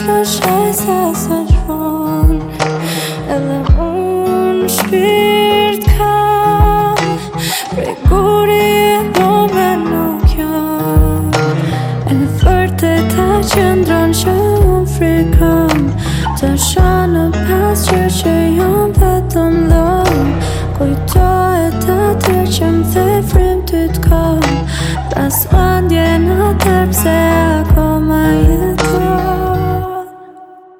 kjo shaj sa sa Edhe unë shpirt ka Prej guri e domë e nuk janë E në fërte ta që ndronë që unë frikon Të shanë pas që që janë për të e ta atër që më fej frim të tko Pas vandje në tërpse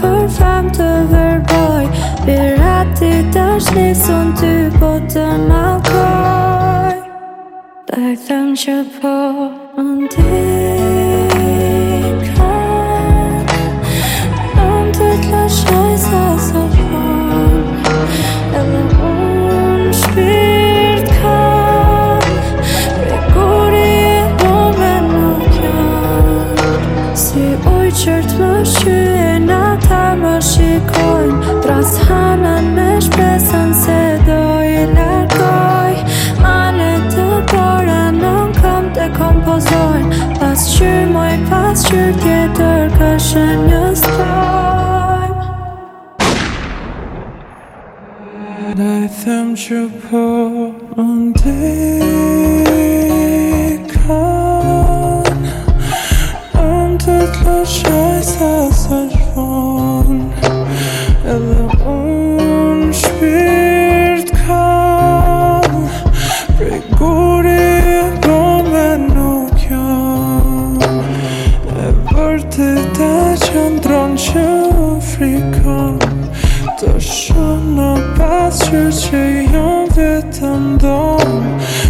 Për fam të vërboj Piratit është një sënty Po të nalkoj Dhe këtëm që po Në t'i këtë Nëmë të t'lashaj sa sa farë E dhe unë shpirtë këtë Këtë këri e momen në këtë Si ujtë qërtë më shqyrë shikojnë Tras halën me shpesën se do i largoj Ane të pora nuk kam të kompozojnë Pas qyr pas qyr tjetër këshën një stojnë Daj them që po në për të të qëndron që frikon Të shënë në pasë që që jam jo vetëm donë